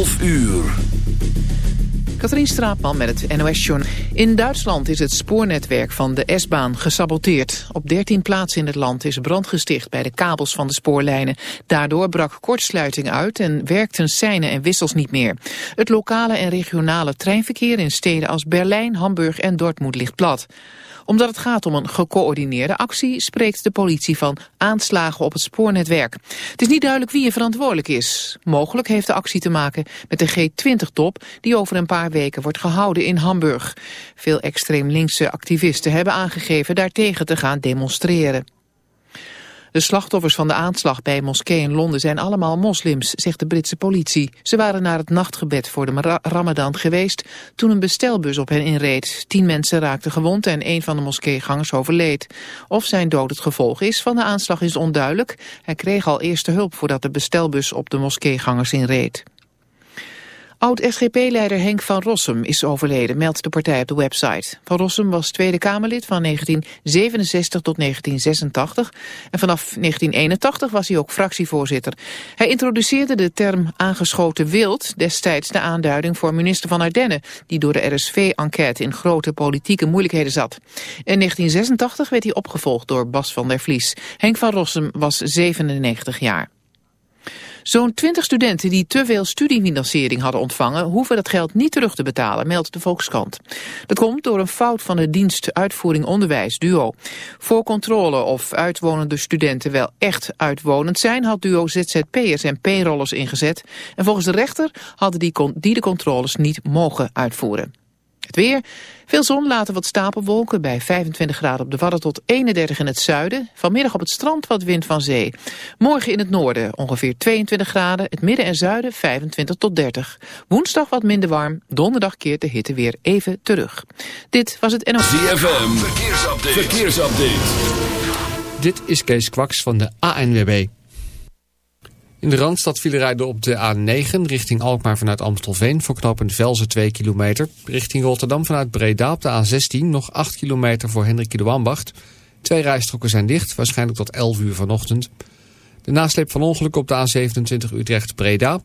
11 uur. Katrien Straatman met het NOS-journal. In Duitsland is het spoornetwerk van de S-baan gesaboteerd. Op 13 plaatsen in het land is brand gesticht bij de kabels van de spoorlijnen. Daardoor brak kortsluiting uit en werkten seinen en wissels niet meer. Het lokale en regionale treinverkeer in steden als Berlijn, Hamburg en Dortmund ligt plat omdat het gaat om een gecoördineerde actie spreekt de politie van aanslagen op het spoornetwerk. Het is niet duidelijk wie er verantwoordelijk is. Mogelijk heeft de actie te maken met de G20-top die over een paar weken wordt gehouden in Hamburg. Veel extreem linkse activisten hebben aangegeven daartegen te gaan demonstreren. De slachtoffers van de aanslag bij moskee in Londen zijn allemaal moslims, zegt de Britse politie. Ze waren naar het nachtgebed voor de ramadan geweest toen een bestelbus op hen inreed. Tien mensen raakten gewond en een van de moskeegangers overleed. Of zijn dood het gevolg is van de aanslag is onduidelijk. Hij kreeg al eerste hulp voordat de bestelbus op de moskeegangers inreed. Oud-SGP-leider Henk van Rossum is overleden, meldt de partij op de website. Van Rossum was Tweede Kamerlid van 1967 tot 1986 en vanaf 1981 was hij ook fractievoorzitter. Hij introduceerde de term aangeschoten wild, destijds de aanduiding voor minister van Ardennen, die door de RSV-enquête in grote politieke moeilijkheden zat. In 1986 werd hij opgevolgd door Bas van der Vlies. Henk van Rossum was 97 jaar. Zo'n 20 studenten die te veel studiefinanciering hadden ontvangen... hoeven dat geld niet terug te betalen, meldt de Volkskrant. Dat komt door een fout van de dienst Uitvoering Onderwijs, DUO. Voor controle of uitwonende studenten wel echt uitwonend zijn... had DUO ZZP'ers en payrollers ingezet. En volgens de rechter hadden die, die de controles niet mogen uitvoeren. Het weer. Veel zon, laten wat stapelwolken bij 25 graden op de Wadden tot 31 in het zuiden. Vanmiddag op het strand wat wind van zee. Morgen in het noorden ongeveer 22 graden, het midden en zuiden 25 tot 30. Woensdag wat minder warm, donderdag keert de hitte weer even terug. Dit was het NOS. ZFM, verkeersupdate. verkeersupdate. Dit is Kees Kwaks van de ANWB. In de Randstad vielen rijden op de A9 richting Alkmaar vanuit Amstelveen... voor knooppunt Velzen 2 kilometer. Richting Rotterdam vanuit Breda op de A16 nog 8 kilometer voor Hendrik de Wambacht. Twee rijstroken zijn dicht, waarschijnlijk tot 11 uur vanochtend. De nasleep van ongeluk op de A27 Utrecht-Breda.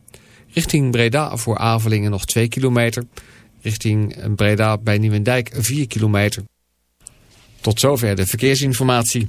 Richting Breda voor Avelingen nog 2 kilometer. Richting Breda bij Nieuwendijk 4 kilometer. Tot zover de verkeersinformatie.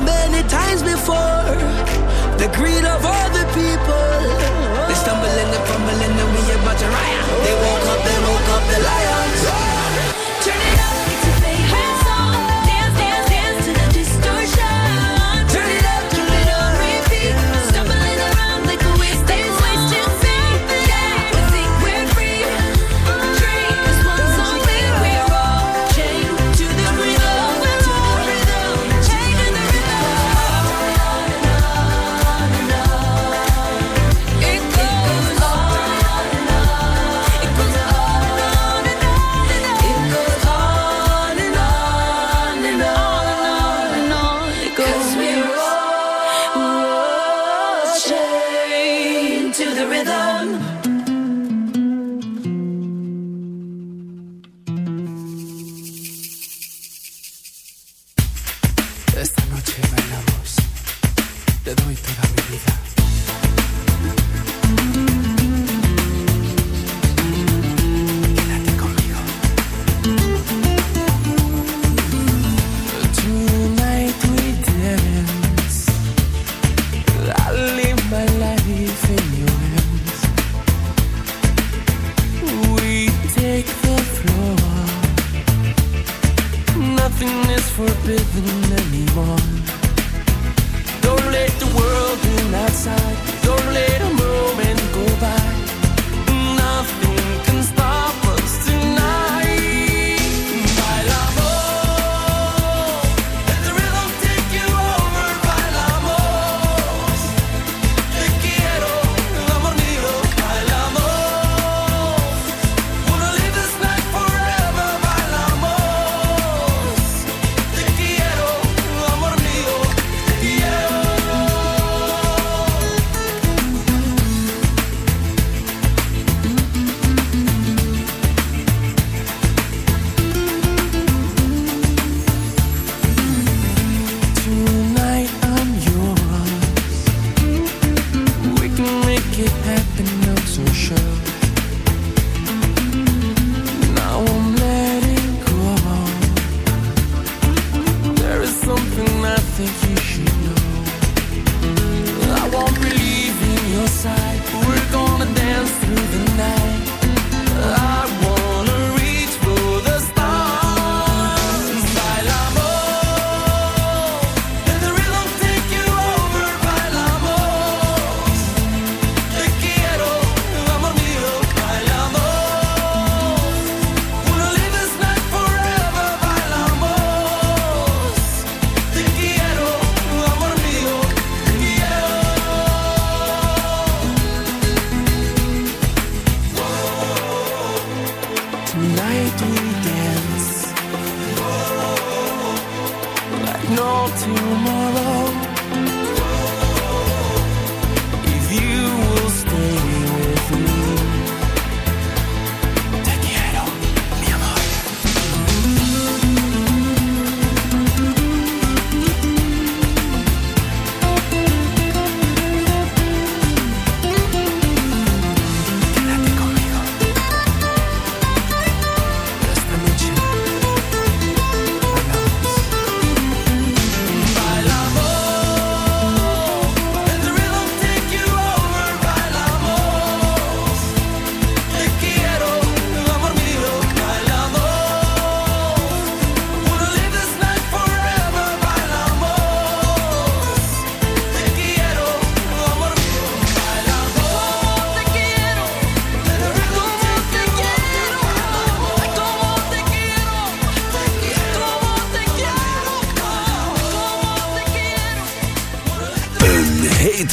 many times before. The greed of other people. They stumbling and fumbling and we about to riot. They woke up, they woke up, they liar.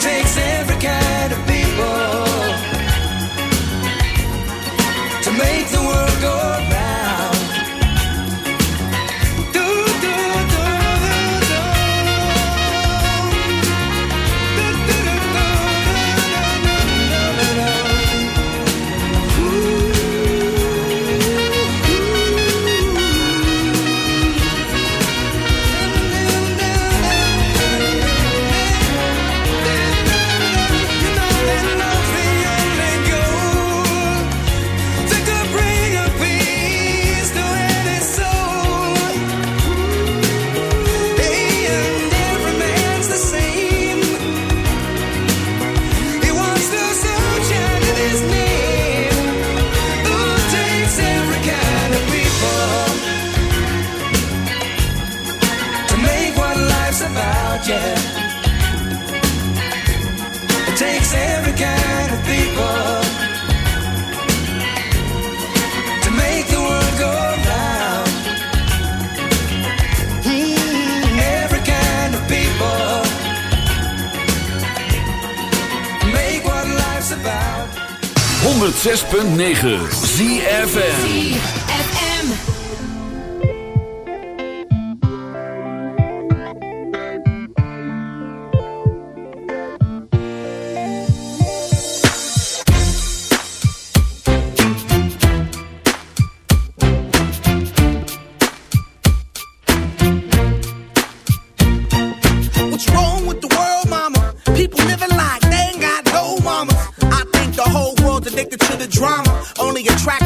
Takes 106.9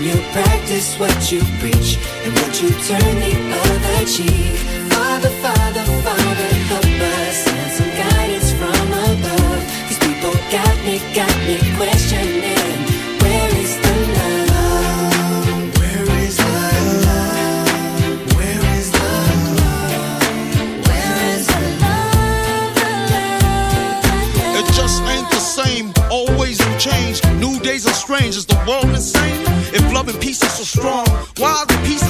You practice what you preach and what you turn the other cheek. Father, Father, Father, help us send some guidance from above. These people got me, got me questioning. Where is the love? Where is the love? Where is the love? Where is the love? It just ain't the same. Always new change. New days are strange. Is the world insane? Love and peace is so strong, why are there pieces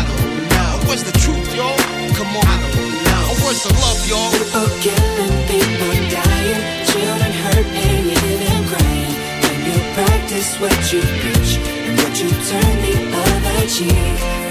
Y'all? People killing, people dying, children hurt and hear them crying. When you practice what you preach and what you turn the other cheek.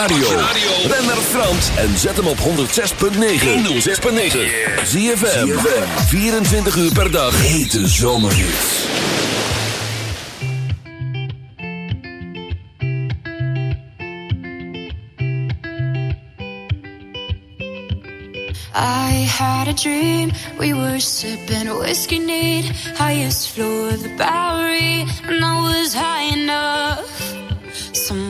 radio. Ben naar Frans en zet hem op 106.9. 106.9. Zie 24 uur per dag. Hete zomerhits. I had a dream, we were sipping whiskey neat Highest floor of the Bowery, and I was high enough Some